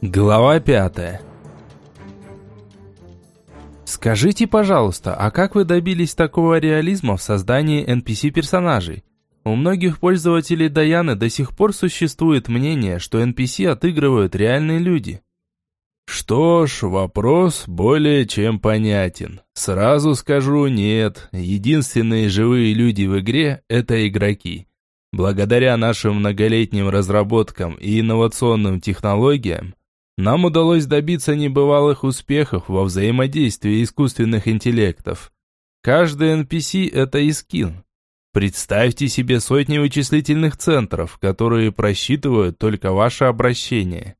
Глава пятая. Скажите, пожалуйста, а как вы добились такого реализма в создании NPC-персонажей? У многих пользователей Даяны до сих пор существует мнение, что NPC отыгрывают реальные люди. Что ж, вопрос более чем понятен. Сразу скажу нет, единственные живые люди в игре – это игроки. Благодаря нашим многолетним разработкам и инновационным технологиям, нам удалось добиться небывалых успехов во взаимодействии искусственных интеллектов. Каждый NPC – это искин. Представьте себе сотни вычислительных центров, которые просчитывают только ваше обращение.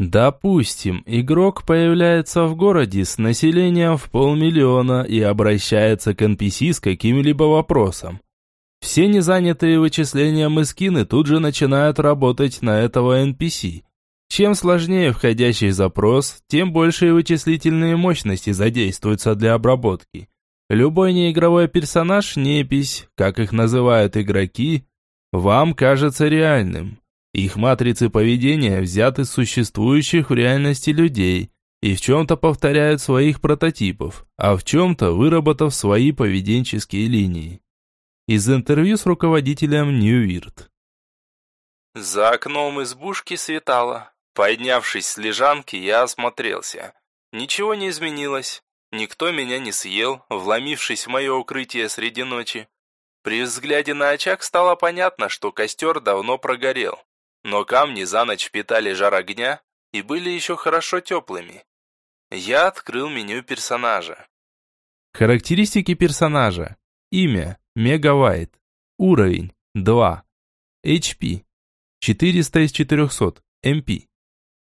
Допустим, игрок появляется в городе с населением в полмиллиона и обращается к NPC с каким-либо вопросом. Все незанятые вычислением искины тут же начинают работать на этого NPC – чем сложнее входящий запрос, тем большие вычислительные мощности задействуются для обработки. Любой неигровой персонаж, непись, как их называют игроки, вам кажется реальным. Их матрицы поведения взяты с существующих в реальности людей и в чем-то повторяют своих прототипов, а в чем-то выработав свои поведенческие линии. Из интервью с руководителем Weird. За окном избушки светало. Поднявшись с лежанки, я осмотрелся. Ничего не изменилось. Никто меня не съел, вломившись в мое укрытие среди ночи. При взгляде на очаг стало понятно, что костер давно прогорел. Но камни за ночь впитали жар огня и были еще хорошо теплыми. Я открыл меню персонажа. Характеристики персонажа. Имя – Мегавайт. Уровень – 2. HP – 400 из 400. MP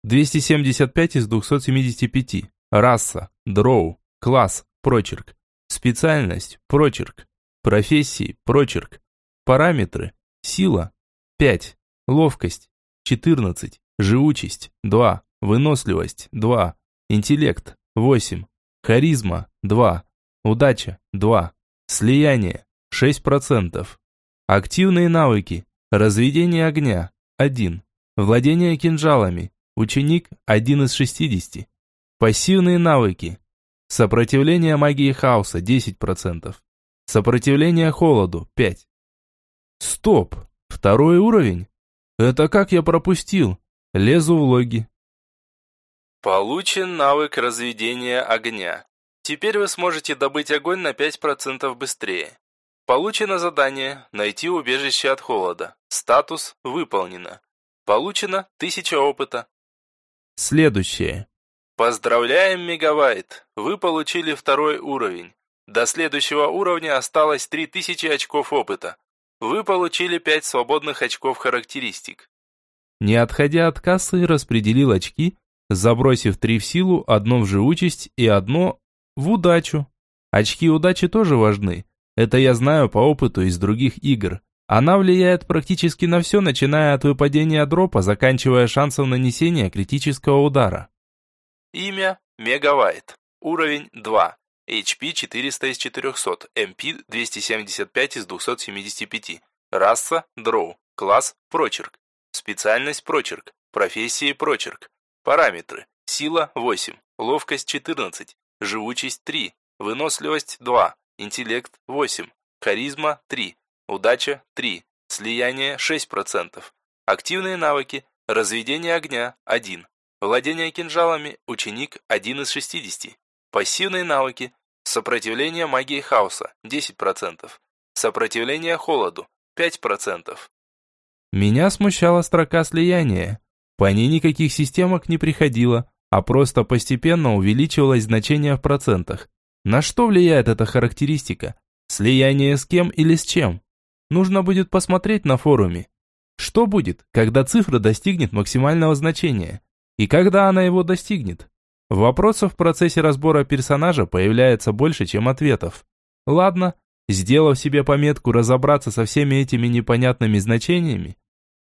275 из 275. Раса. Дроу. Класс. Прочерк. Специальность. Прочерк. Профессии. Прочерк. Параметры. Сила. 5. Ловкость. 14. Живучесть. 2. Выносливость. 2. Интеллект. 8. Харизма. 2. Удача. 2. Слияние. 6%. Активные навыки. Разведение огня. 1. Владение кинжалами. Ученик – один из 60. Пассивные навыки. Сопротивление магии хаоса – 10%. Сопротивление холоду – 5. Стоп! Второй уровень? Это как я пропустил? Лезу в логи. Получен навык разведения огня. Теперь вы сможете добыть огонь на 5% быстрее. Получено задание «Найти убежище от холода». Статус «Выполнено». Получено 1000 опыта. Следующее. Поздравляем, Мегавайт! Вы получили второй уровень. До следующего уровня осталось 3000 очков опыта. Вы получили 5 свободных очков характеристик. Не отходя от кассы, распределил очки, забросив 3 в силу, одно в живучесть и одно в удачу. Очки удачи тоже важны. Это я знаю по опыту из других игр. Она влияет практически на все, начиная от выпадения дропа, заканчивая шансом нанесения критического удара. Имя – Мегавайт. Уровень 2. HP 400 из 400. MP 275 из 275. Раса – Дроу. Класс – Прочерк. Специальность – Прочерк. Профессии – Прочерк. Параметры. Сила – 8. Ловкость – 14. Живучесть – 3. Выносливость – 2. Интеллект – 8. Харизма – 3. Удача – 3. Слияние – 6%. Активные навыки. Разведение огня – 1. Владение кинжалами. Ученик – 1 из 60. Пассивные навыки. Сопротивление магии хаоса – 10%. Сопротивление холоду – 5%. Меня смущала строка слияния. По ней никаких системок не приходило, а просто постепенно увеличивалось значение в процентах. На что влияет эта характеристика? Слияние с кем или с чем? Нужно будет посмотреть на форуме. Что будет, когда цифра достигнет максимального значения? И когда она его достигнет? Вопросов в процессе разбора персонажа появляется больше, чем ответов. Ладно, сделав себе пометку разобраться со всеми этими непонятными значениями,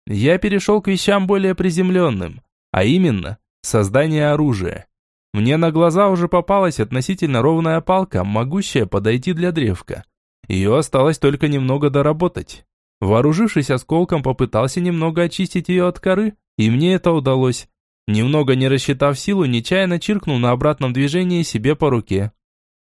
я перешел к вещам более приземленным, а именно создание оружия. Мне на глаза уже попалась относительно ровная палка, могущая подойти для древка. Ее осталось только немного доработать. Вооружившись осколком, попытался немного очистить ее от коры, и мне это удалось. Немного не рассчитав силу, нечаянно чиркнул на обратном движении себе по руке.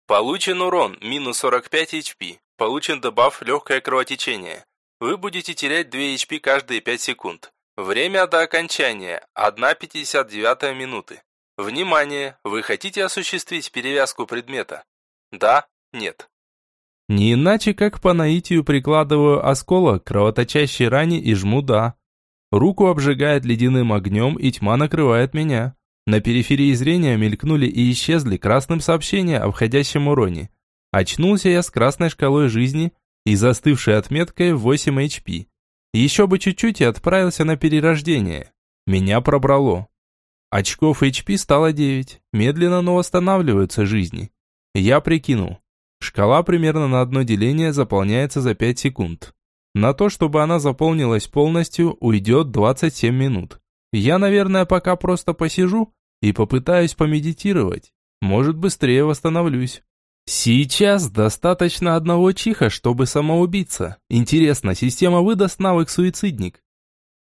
Получен урон, минус 45 HP. Получен дебаф легкое кровотечение. Вы будете терять 2 HP каждые 5 секунд. Время до окончания – 1,59 минуты. Внимание! Вы хотите осуществить перевязку предмета? Да? Нет? Не иначе, как по наитию прикладываю осколок к кровоточащей ране и жму «да». Руку обжигает ледяным огнем, и тьма накрывает меня. На периферии зрения мелькнули и исчезли красным сообщения о входящем уроне. Очнулся я с красной шкалой жизни и застывшей отметкой 8 HP. Еще бы чуть-чуть и отправился на перерождение. Меня пробрало. Очков HP стало 9. Медленно, но восстанавливаются жизни. Я прикинул. Шкала примерно на одно деление заполняется за 5 секунд. На то, чтобы она заполнилась полностью, уйдет 27 минут. Я, наверное, пока просто посижу и попытаюсь помедитировать. Может, быстрее восстановлюсь. Сейчас достаточно одного чиха, чтобы самоубиться. Интересно, система выдаст навык суицидник?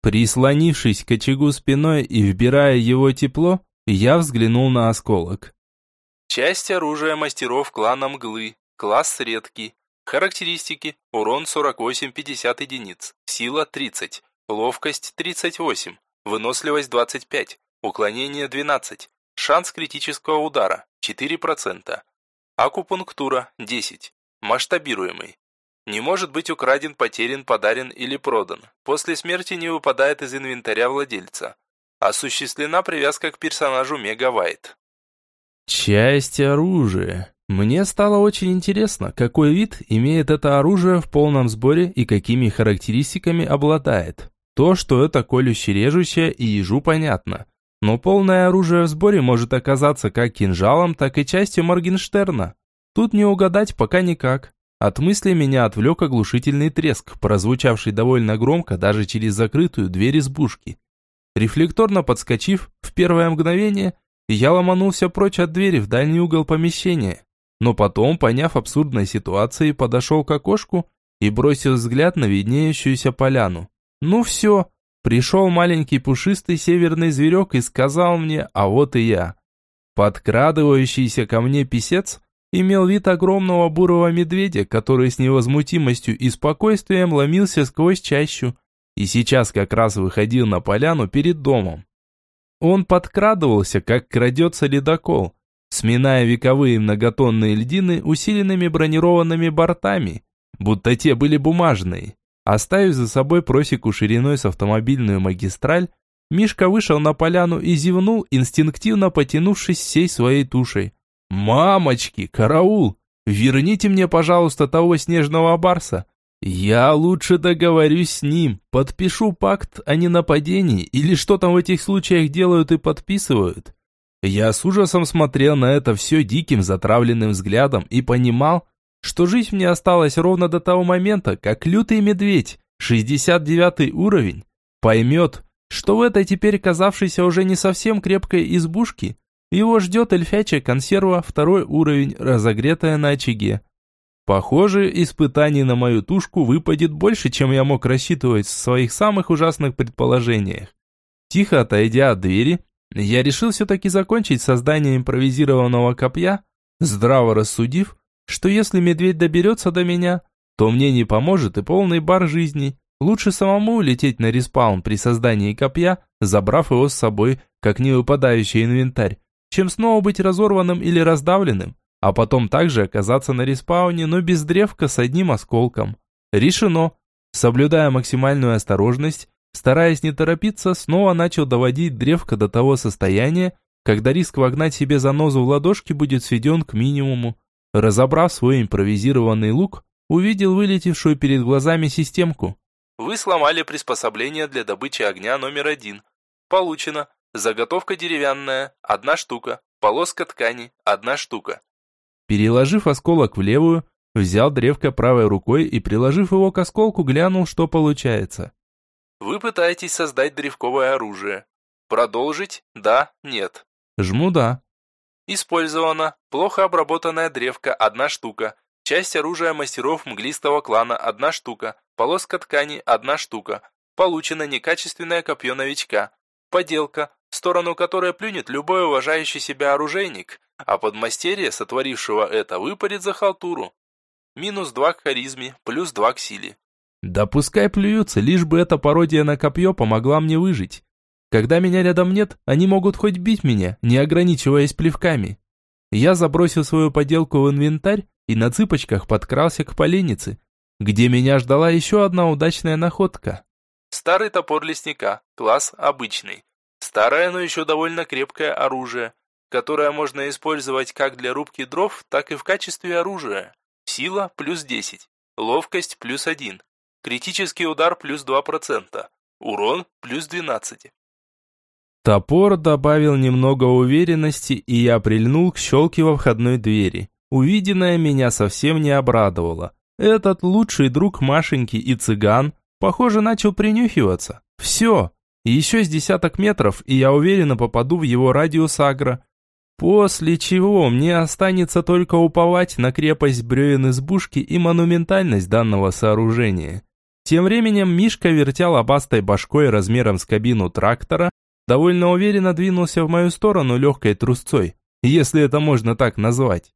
Прислонившись к очагу спиной и вбирая его тепло, я взглянул на осколок. Часть оружия мастеров клана Мглы. Класс редкий. Характеристики. Урон 48-50 единиц. Сила 30. Ловкость 38. Выносливость 25. Уклонение 12. Шанс критического удара 4%. Акупунктура 10. Масштабируемый. Не может быть украден, потерян, подарен или продан. После смерти не выпадает из инвентаря владельца. Осуществлена привязка к персонажу Мегавайт. Часть оружия. Мне стало очень интересно, какой вид имеет это оружие в полном сборе и какими характеристиками обладает. То, что это колюще-режущее и ежу понятно. Но полное оружие в сборе может оказаться как кинжалом, так и частью Моргенштерна. Тут не угадать пока никак. От мысли меня отвлек оглушительный треск, прозвучавший довольно громко даже через закрытую дверь избушки. Рефлекторно подскочив, в первое мгновение, я ломанулся прочь от двери в дальний угол помещения но потом, поняв абсурдной ситуации, подошел к окошку и бросил взгляд на виднеющуюся поляну. Ну все, пришел маленький пушистый северный зверек и сказал мне, а вот и я. Подкрадывающийся ко мне писец имел вид огромного бурого медведя, который с невозмутимостью и спокойствием ломился сквозь чащу, и сейчас как раз выходил на поляну перед домом. Он подкрадывался, как крадется ледокол, сминая вековые многотонные льдины усиленными бронированными бортами, будто те были бумажные. Оставив за собой просеку шириной с автомобильную магистраль, Мишка вышел на поляну и зевнул, инстинктивно потянувшись всей своей тушей. «Мамочки, караул! Верните мне, пожалуйста, того снежного барса. Я лучше договорюсь с ним, подпишу пакт о ненападении или что там в этих случаях делают и подписывают. Я с ужасом смотрел на это все диким затравленным взглядом и понимал, что жить мне осталось ровно до того момента, как лютый медведь, 69 уровень, поймет, что в этой теперь казавшейся уже не совсем крепкой избушке его ждет эльфячая консерва второй уровень, разогретая на очаге. Похоже, испытаний на мою тушку выпадет больше, чем я мог рассчитывать в своих самых ужасных предположениях. Тихо отойдя от двери, я решил все-таки закончить создание импровизированного копья, здраво рассудив, что если медведь доберется до меня, то мне не поможет и полный бар жизни. Лучше самому улететь на респаун при создании копья, забрав его с собой, как невыпадающий инвентарь, чем снова быть разорванным или раздавленным, а потом также оказаться на респауне, но без древка с одним осколком. Решено. Соблюдая максимальную осторожность, Стараясь не торопиться, снова начал доводить древко до того состояния, когда риск вогнать себе занозу в ладошки будет сведен к минимуму. Разобрав свой импровизированный лук, увидел вылетевшую перед глазами системку. Вы сломали приспособление для добычи огня номер один. Получено. Заготовка деревянная, одна штука. Полоска ткани, одна штука. Переложив осколок в левую, взял древко правой рукой и, приложив его к осколку, глянул, что получается. Вы пытаетесь создать древковое оружие. Продолжить? Да, нет. Жму «да». Использовано. Плохо обработанная древка – одна штука. Часть оружия мастеров мглистого клана – одна штука. Полоска ткани – одна штука. Получено некачественное копье новичка. Поделка. в сторону которой плюнет любой уважающий себя оружейник, а подмастерье, сотворившего это, выпадет за халтуру. Минус два к харизме, плюс два к силе. Да пускай плюются, лишь бы эта пародия на копье помогла мне выжить. Когда меня рядом нет, они могут хоть бить меня, не ограничиваясь плевками. Я забросил свою поделку в инвентарь и на цыпочках подкрался к поленнице, где меня ждала еще одна удачная находка. Старый топор лесника, класс обычный. Старое, но еще довольно крепкое оружие, которое можно использовать как для рубки дров, так и в качестве оружия. Сила плюс 10, ловкость плюс 1, критический удар плюс 2%, урон плюс 12. Топор добавил немного уверенности, и я прильнул к щелке во входной двери. Увиденное меня совсем не обрадовало. Этот лучший друг Машеньки и цыган, похоже, начал принюхиваться. Все, еще с десяток метров, и я уверенно попаду в его радиус агро. После чего мне останется только уповать на крепость бревен избушки и монументальность данного сооружения. Тем временем Мишка вертел лобастой башкой размером с кабину трактора, довольно уверенно двинулся в мою сторону легкой трусцой, если это можно так назвать.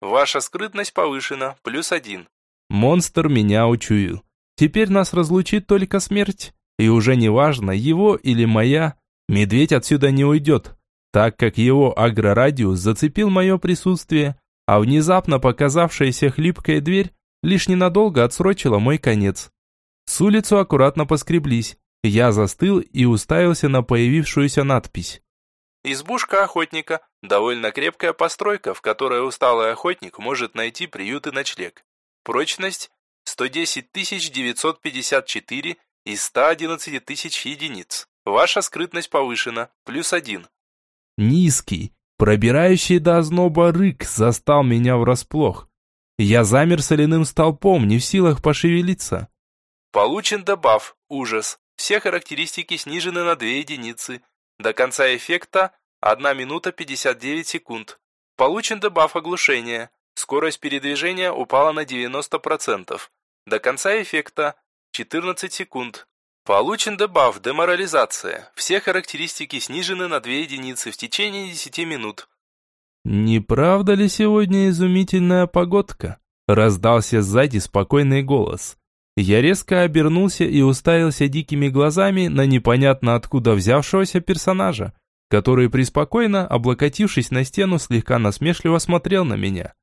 Ваша скрытность повышена, плюс один. Монстр меня учуял. Теперь нас разлучит только смерть. И уже не важно, его или моя, медведь отсюда не уйдет, так как его агрорадиус зацепил мое присутствие, а внезапно показавшаяся хлипкая дверь лишь ненадолго отсрочила мой конец. С улицу аккуратно поскреблись. Я застыл и уставился на появившуюся надпись. Избушка охотника – довольно крепкая постройка, в которой усталый охотник может найти приют и ночлег. Прочность – 110 954 из 111 тысяч единиц. Ваша скрытность повышена, плюс один. Низкий, пробирающий до озноба рык застал меня врасплох. Я замер соляным столпом, не в силах пошевелиться. Получен дебаф «Ужас». Все характеристики снижены на 2 единицы. До конца эффекта 1 минута 59 секунд. Получен дебаф «Оглушение». Скорость передвижения упала на 90%. До конца эффекта 14 секунд. Получен дебаф «Деморализация». Все характеристики снижены на 2 единицы в течение 10 минут. «Не правда ли сегодня изумительная погодка?» Раздался сзади спокойный голос. Я резко обернулся и уставился дикими глазами на непонятно откуда взявшегося персонажа, который преспокойно, облокотившись на стену, слегка насмешливо смотрел на меня.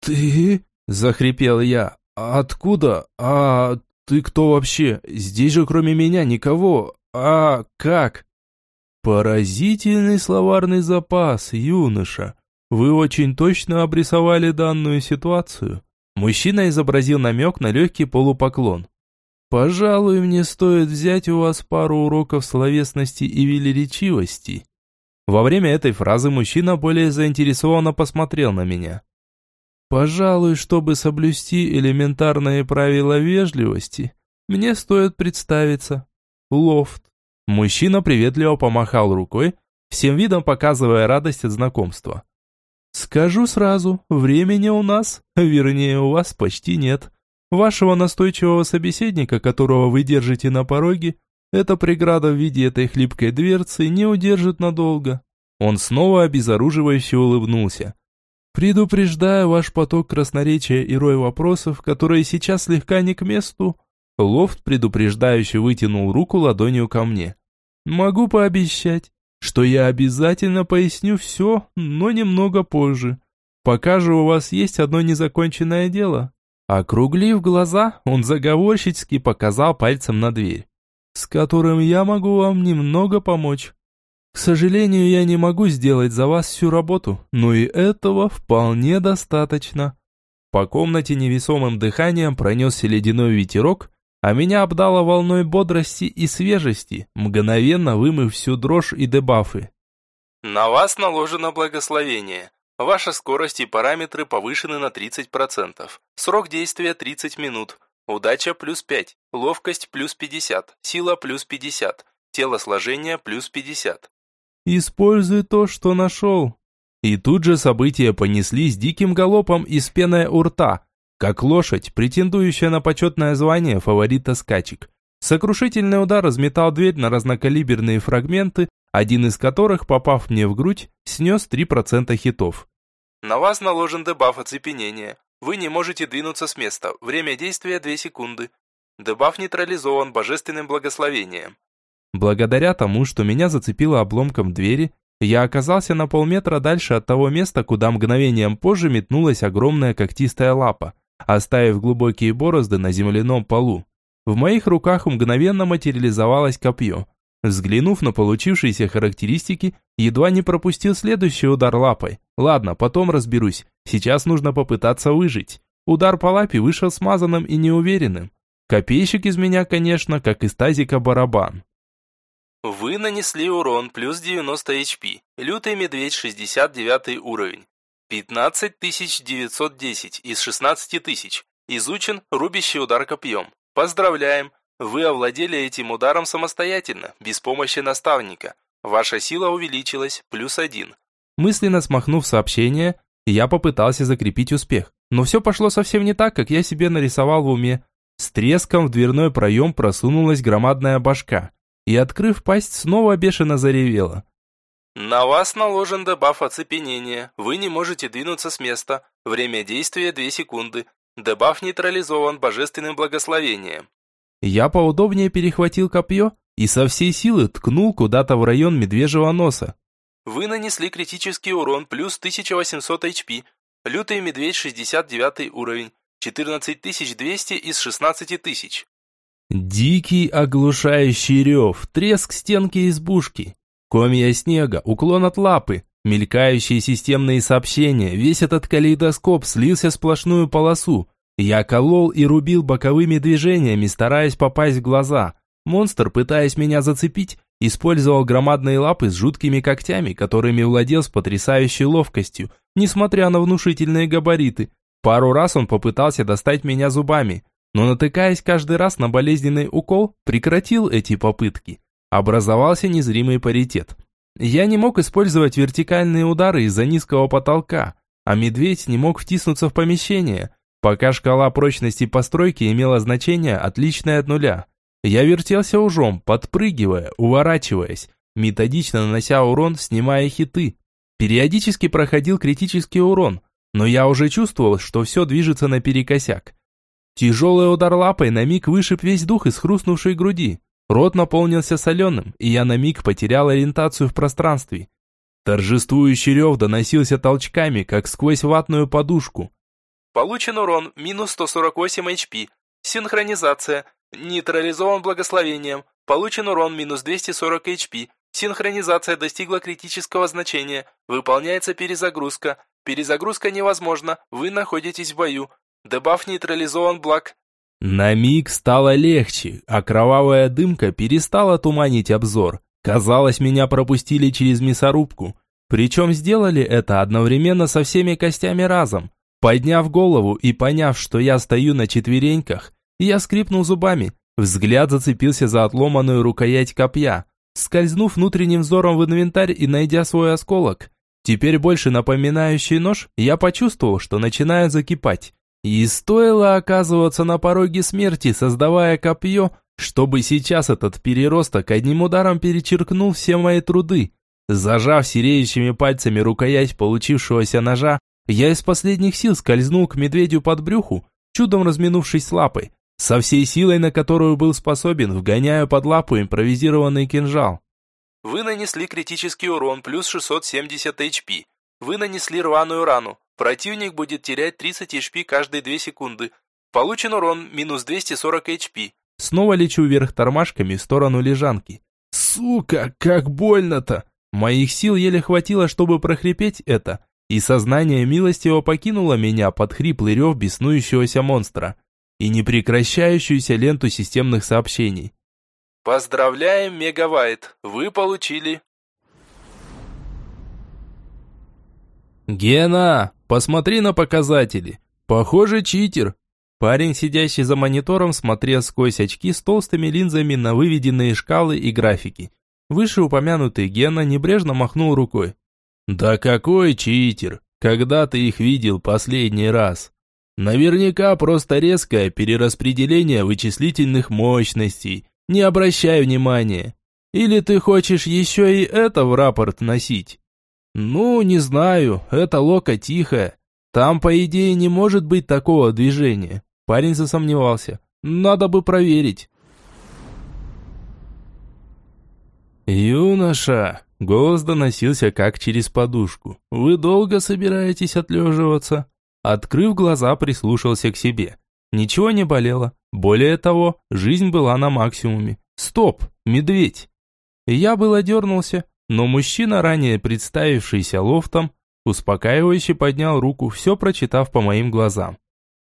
«Ты?» – захрипел я. «Откуда? А «Ты кто вообще? Здесь же кроме меня никого. А как?» «Поразительный словарный запас, юноша. Вы очень точно обрисовали данную ситуацию». Мужчина изобразил намек на легкий полупоклон. «Пожалуй, мне стоит взять у вас пару уроков словесности и велеречивости». Во время этой фразы мужчина более заинтересованно посмотрел на меня. Пожалуй, чтобы соблюсти элементарные правила вежливости, мне стоит представиться. Лофт. Мужчина приветливо помахал рукой, всем видом показывая радость от знакомства. Скажу сразу, времени у нас, вернее у вас почти нет. Вашего настойчивого собеседника, которого вы держите на пороге, эта преграда в виде этой хлипкой дверцы не удержит надолго. Он снова обезоруживающе улыбнулся. Предупреждаю ваш поток красноречия и рой вопросов, которые сейчас слегка не к месту. Лофт предупреждающе вытянул руку ладонью ко мне. Могу пообещать, что я обязательно поясню все, но немного позже. Пока же у вас есть одно незаконченное дело. Округлив глаза, он заговорщицки показал пальцем на дверь, с которым я могу вам немного помочь. К сожалению, я не могу сделать за вас всю работу, но и этого вполне достаточно. По комнате невесомым дыханием пронесся ледяной ветерок, а меня обдало волной бодрости и свежести, мгновенно вымыв всю дрожь и дебафы. На вас наложено благословение. Ваша скорость и параметры повышены на 30%. Срок действия 30 минут. Удача плюс 5, ловкость плюс 50, сила плюс 50, телосложение плюс 50. Используй то, что нашел». И тут же события понеслись диким галопом из пены у рта, как лошадь, претендующая на почетное звание фаворита скачек. Сокрушительный удар разметал дверь на разнокалиберные фрагменты, один из которых, попав мне в грудь, снес 3% хитов. На вас наложен дебаф оцепенения. Вы не можете двинуться с места. Время действия 2 секунды. Дебаф нейтрализован божественным благословением. Благодаря тому, что меня зацепило обломком двери, я оказался на полметра дальше от того места, куда мгновением позже метнулась огромная когтистая лапа, оставив глубокие борозды на земляном полу. В моих руках мгновенно материализовалось копье. Взглянув на получившиеся характеристики, едва не пропустил следующий удар лапой. Ладно, потом разберусь. Сейчас нужно попытаться выжить. Удар по лапе вышел смазанным и неуверенным. Копейщик из меня, конечно, как из тазика барабан. Вы нанесли урон плюс 90 HP. Лютый медведь 69 уровень. 15910 из 16000. Изучен рубящий удар копьем. Поздравляем! Вы овладели этим ударом самостоятельно, без помощи наставника. Ваша сила увеличилась, плюс один. Мысленно смахнув сообщение, я попытался закрепить успех. Но все пошло совсем не так, как я себе нарисовал в уме. С треском в дверной проем просунулась громадная башка и, открыв пасть, снова бешено заревела. «На вас наложен дебаф оцепенения. Вы не можете двинуться с места. Время действия 2 секунды. Дебаф нейтрализован божественным благословением». Я поудобнее перехватил копье и со всей силы ткнул куда-то в район медвежьего носа. Вы нанесли критический урон плюс 1800 HP. Лютый медведь 69 уровень. 14200 из 16000. Дикий оглушающий рев, треск стенки избушки, комья снега, уклон от лапы, мелькающие системные сообщения, весь этот калейдоскоп слился в сплошную полосу. Я колол и рубил боковыми движениями, стараясь попасть в глаза. Монстр, пытаясь меня зацепить, использовал громадные лапы с жуткими когтями, которыми владел с потрясающей ловкостью, несмотря на внушительные габариты. Пару раз он попытался достать меня зубами, но натыкаясь каждый раз на болезненный укол, прекратил эти попытки. Образовался незримый паритет. Я не мог использовать вертикальные удары из-за низкого потолка, а медведь не мог втиснуться в помещение, пока шкала прочности постройки имела значение отличное от нуля. Я вертелся ужом, подпрыгивая, уворачиваясь, методично нанося урон, снимая хиты. Периодически проходил критический урон, но я уже чувствовал, что все движется наперекосяк. Тяжелый удар лапой на миг вышиб весь дух из хрустнувшей груди. Рот наполнился соленым, и я на миг потерял ориентацию в пространстве. Торжествующий рев доносился толчками, как сквозь ватную подушку. Получен урон минус 148 HP. Синхронизация. Нейтрализован благословением. Получен урон минус 240 HP. Синхронизация достигла критического значения. Выполняется перезагрузка. Перезагрузка невозможна. Вы находитесь в бою. Дебаф нейтрализован блок. На миг стало легче, а кровавая дымка перестала туманить обзор. Казалось, меня пропустили через мясорубку. Причем сделали это одновременно со всеми костями разом. Подняв голову и поняв, что я стою на четвереньках, я скрипнул зубами. Взгляд зацепился за отломанную рукоять копья. Скользнув внутренним взором в инвентарь и найдя свой осколок, теперь больше напоминающий нож, я почувствовал, что начинаю закипать. И стоило оказываться на пороге смерти, создавая копье, чтобы сейчас этот переросток одним ударом перечеркнул все мои труды. Зажав сереющими пальцами рукоять получившегося ножа, я из последних сил скользнул к медведю под брюху, чудом разминувшись с лапой, со всей силой, на которую был способен, вгоняю под лапу импровизированный кинжал. Вы нанесли критический урон плюс 670 HP. Вы нанесли рваную рану. Противник будет терять 30 HP каждые 2 секунды. Получен урон минус 240 HP. Снова лечу вверх тормашками в сторону лежанки. Сука, как больно-то! Моих сил еле хватило, чтобы прохрипеть это, и сознание милостиво покинуло меня под хриплый рев беснующегося монстра и непрекращающуюся ленту системных сообщений. Поздравляем, Мегавайт! Вы получили «Гена, посмотри на показатели. Похоже, читер». Парень, сидящий за монитором, смотрел сквозь очки с толстыми линзами на выведенные шкалы и графики. Вышеупомянутый Гена небрежно махнул рукой. «Да какой читер? Когда ты их видел последний раз?» «Наверняка просто резкое перераспределение вычислительных мощностей. Не обращай внимания. Или ты хочешь еще и это в рапорт носить? Ну, не знаю, это лока тихая. Там, по идее, не может быть такого движения. Парень засомневался. Надо бы проверить. «Юноша!» — голос доносился как через подушку. «Вы долго собираетесь отлеживаться?» Открыв глаза, прислушался к себе. Ничего не болело. Более того, жизнь была на максимуме. «Стоп! Медведь!» Я было дернулся, но мужчина, ранее представившийся лофтом, успокаивающе поднял руку, все прочитав по моим глазам.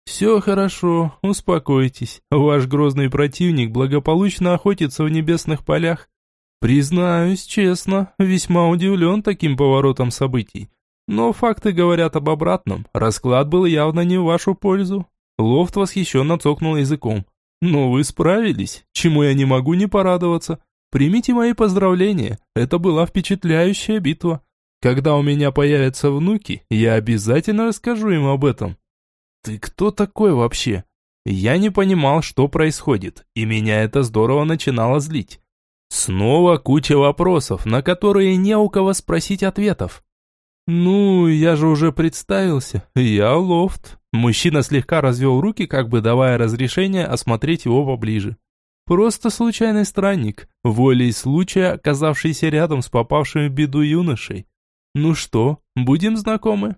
«Все хорошо, успокойтесь. Ваш грозный противник благополучно охотится в небесных полях Признаюсь честно, весьма удивлен таким поворотом событий. Но факты говорят об обратном. Расклад был явно не в вашу пользу. Лофт восхищенно цокнул языком. Но вы справились, чему я не могу не порадоваться. Примите мои поздравления, это была впечатляющая битва. Когда у меня появятся внуки, я обязательно расскажу им об этом. Ты кто такой вообще? Я не понимал, что происходит, и меня это здорово начинало злить. Снова куча вопросов, на которые не у кого спросить ответов. «Ну, я же уже представился. Я Лофт». Мужчина слегка развел руки, как бы давая разрешение осмотреть его поближе. «Просто случайный странник, волей случая, оказавшийся рядом с попавшим в беду юношей. Ну что, будем знакомы?»